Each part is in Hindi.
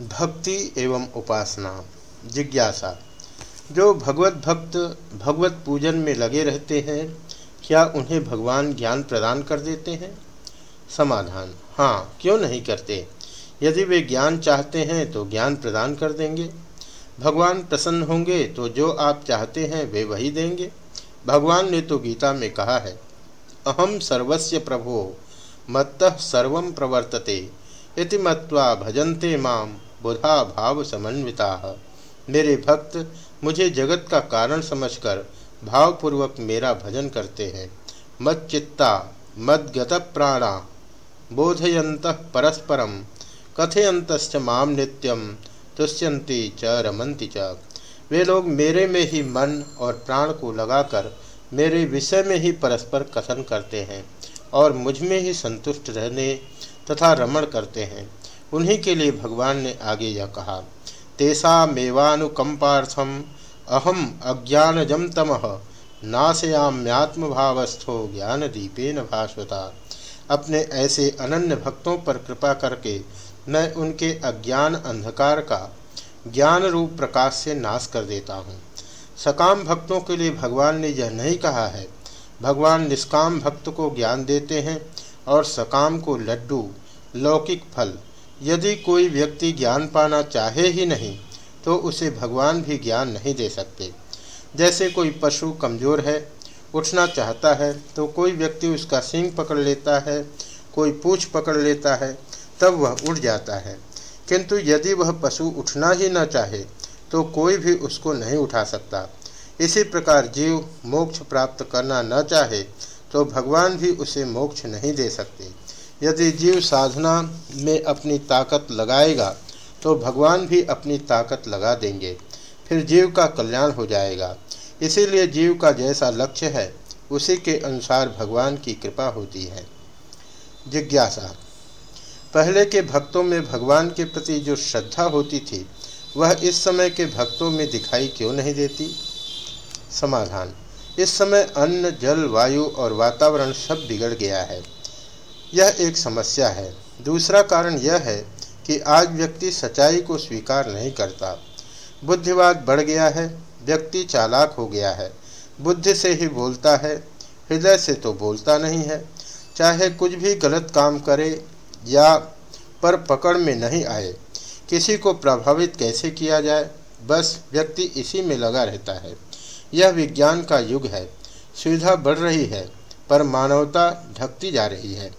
भक्ति एवं उपासना, जिज्ञासा। जो भगवत भक्त भगवत पूजन में लगे रहते हैं, क्या उन्हें भगवान ज्ञान प्रदान कर देते हैं? समाधान। हाँ क्यों नहीं करते? यदि वे ज्ञान चाहते हैं तो ज्ञान प्रदान कर देंगे। भगवान प्रसन्न होंगे तो जो आप चाहते हैं, वे वही देंगे। भगवान ने तो गीता में कहा है अहम सर्वस्य प्रभो, मत्त सर्व प्रवर्तते। इति मत्वा भजन्ते माम। बुधा भाव समन्विता। मेरे भक्त, मुझे जगत का कारण समझकर भावपूर्वक मेरा भजन करते हैं। मत चित्ता मदगत प्राणा बोधयंत परस्परम कथयंत माम नित्यम तुष्यंती च रमंती च। वे लोग मेरे में ही मन और प्राण को लगाकर मेरे विषय में ही परस्पर कथन करते हैं और मुझमें ही संतुष्ट रहने तथा रमण करते हैं। उन्हीं के लिए भगवान ने आगे यह कहा तेषा मेवानुकंपार्थम अहम अज्ञानजम तम नाशयाम्यात्म भावस्थो ज्ञान दीपेन भास्वता अपने ऐसे अनन्य भक्तों पर कृपा करके मैं उनके अज्ञान अंधकार का ज्ञान रूप प्रकाश से नाश कर देता हूँ। सकाम भक्तों के लिए भगवान ने यह नहीं कहा है, भगवान निष्काम भक्त को ज्ञान देते हैं और सकाम को लड्डू, लौकिक फल यदि कोई व्यक्ति ज्ञान पाना चाहे ही नहीं तो उसे भगवान भी ज्ञान नहीं दे सकते। जैसे कोई पशु कमज़ोर है, उठना चाहता है तो कोई व्यक्ति उसका सींग पकड़ लेता है, कोई पूछ पकड़ लेता है, तब वह उठ जाता है। किंतु यदि वह पशु उठना ही न चाहे तो कोई भी उसको नहीं उठा सकता। इसी प्रकार जीव मोक्ष प्राप्त करना न चाहे तो भगवान भी उसे मोक्ष नहीं दे सकते। यदि जीव साधना में अपनी ताकत लगाएगा तो भगवान भी अपनी ताकत लगा देंगे। फिर जीव का कल्याण हो जाएगा। इसीलिए जीव का जैसा लक्ष्य है, उसी के अनुसार भगवान की कृपा होती है। जिज्ञासा। पहले के भक्तों में भगवान के प्रति जो श्रद्धा होती थी, वह इस समय के भक्तों में दिखाई क्यों नहीं देती? समाधान। इस समय अन्न, जल, वायु और वातावरण सब बिगड़ गया है। यह एक समस्या है। दूसरा कारण यह है कि आज व्यक्ति सच्चाई को स्वीकार नहीं करता। बुद्धिवाद बढ़ गया है, व्यक्ति चालाक हो गया है। बुद्धि से ही बोलता है, हृदय से तो बोलता नहीं है। चाहे कुछ भी गलत काम करे या पर पकड़ में नहीं आए, किसी को प्रभावित कैसे किया जाए, बस व्यक्ति इसी में लगा रहता है। यह विज्ञान का युग है, सुविधा बढ़ रही है, पर मानवता ढकती जा रही है।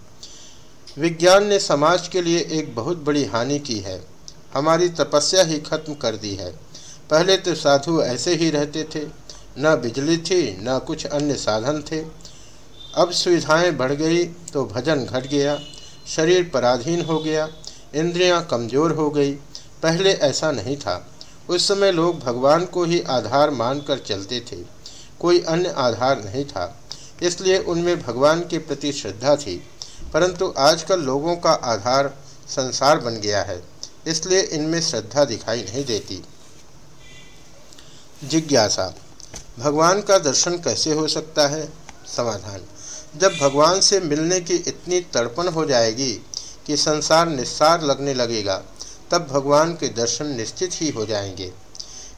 विज्ञान ने समाज के लिए एक बहुत बड़ी हानि की है। हमारी तपस्या ही खत्म कर दी है। पहले तो साधु ऐसे ही रहते थे। न बिजली थी, न कुछ अन्य साधन थे। अब सुविधाएँ बढ़ गई तो भजन घट गया, शरीर पराधीन हो गया, इंद्रियाँ कमज़ोर हो गई। पहले ऐसा नहीं था। उस समय लोग भगवान को ही आधार मानकर चलते थे। कोई अन्य आधार नहीं था, इसलिए उनमें भगवान के प्रति श्रद्धा थी। परंतु आजकल लोगों का आधार संसार बन गया है, इसलिए इनमें श्रद्धा दिखाई नहीं देती। जिज्ञासा, भगवान का दर्शन कैसे हो सकता है? समाधान, जब भगवान से मिलने की इतनी तड़पण हो जाएगी कि संसार निस्सार लगने लगेगा, तब भगवान के दर्शन निश्चित ही हो जाएँगे।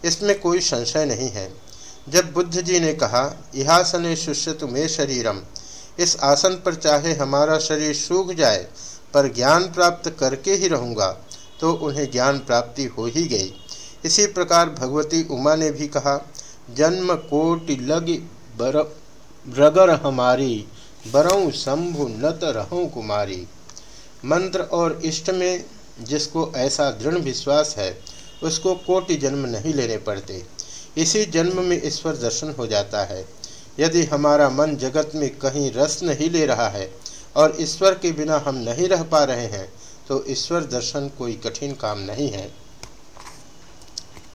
इसमें कोई संशय नहीं है। जब बुद्ध जी ने कहा, इहासन तुम्हें शरीरम इस आसन पर चाहे हमारा शरीर सूख जाए, पर ज्ञान प्राप्त करके ही रहूँगा तो उन्हें ज्ञान प्राप्ति हो ही गई। इसी प्रकार भगवती उमा ने भी कहा, जन्म कोटि लग बर हमारी, बरऊ शंभु नत रहूँ कुमारी। मंत्र और इष्ट में जिसको ऐसा दृढ़ विश्वास है, उसको कोटि जन्म नहीं लेने पड़ते। इसी जन्म में ईश्वर दर्शन हो जाता है। यदि हमारा मन जगत में कहीं रस नहीं ले रहा है और ईश्वर के बिना हम नहीं रह पा रहे हैं तो ईश्वर दर्शन कोई कठिन काम नहीं है।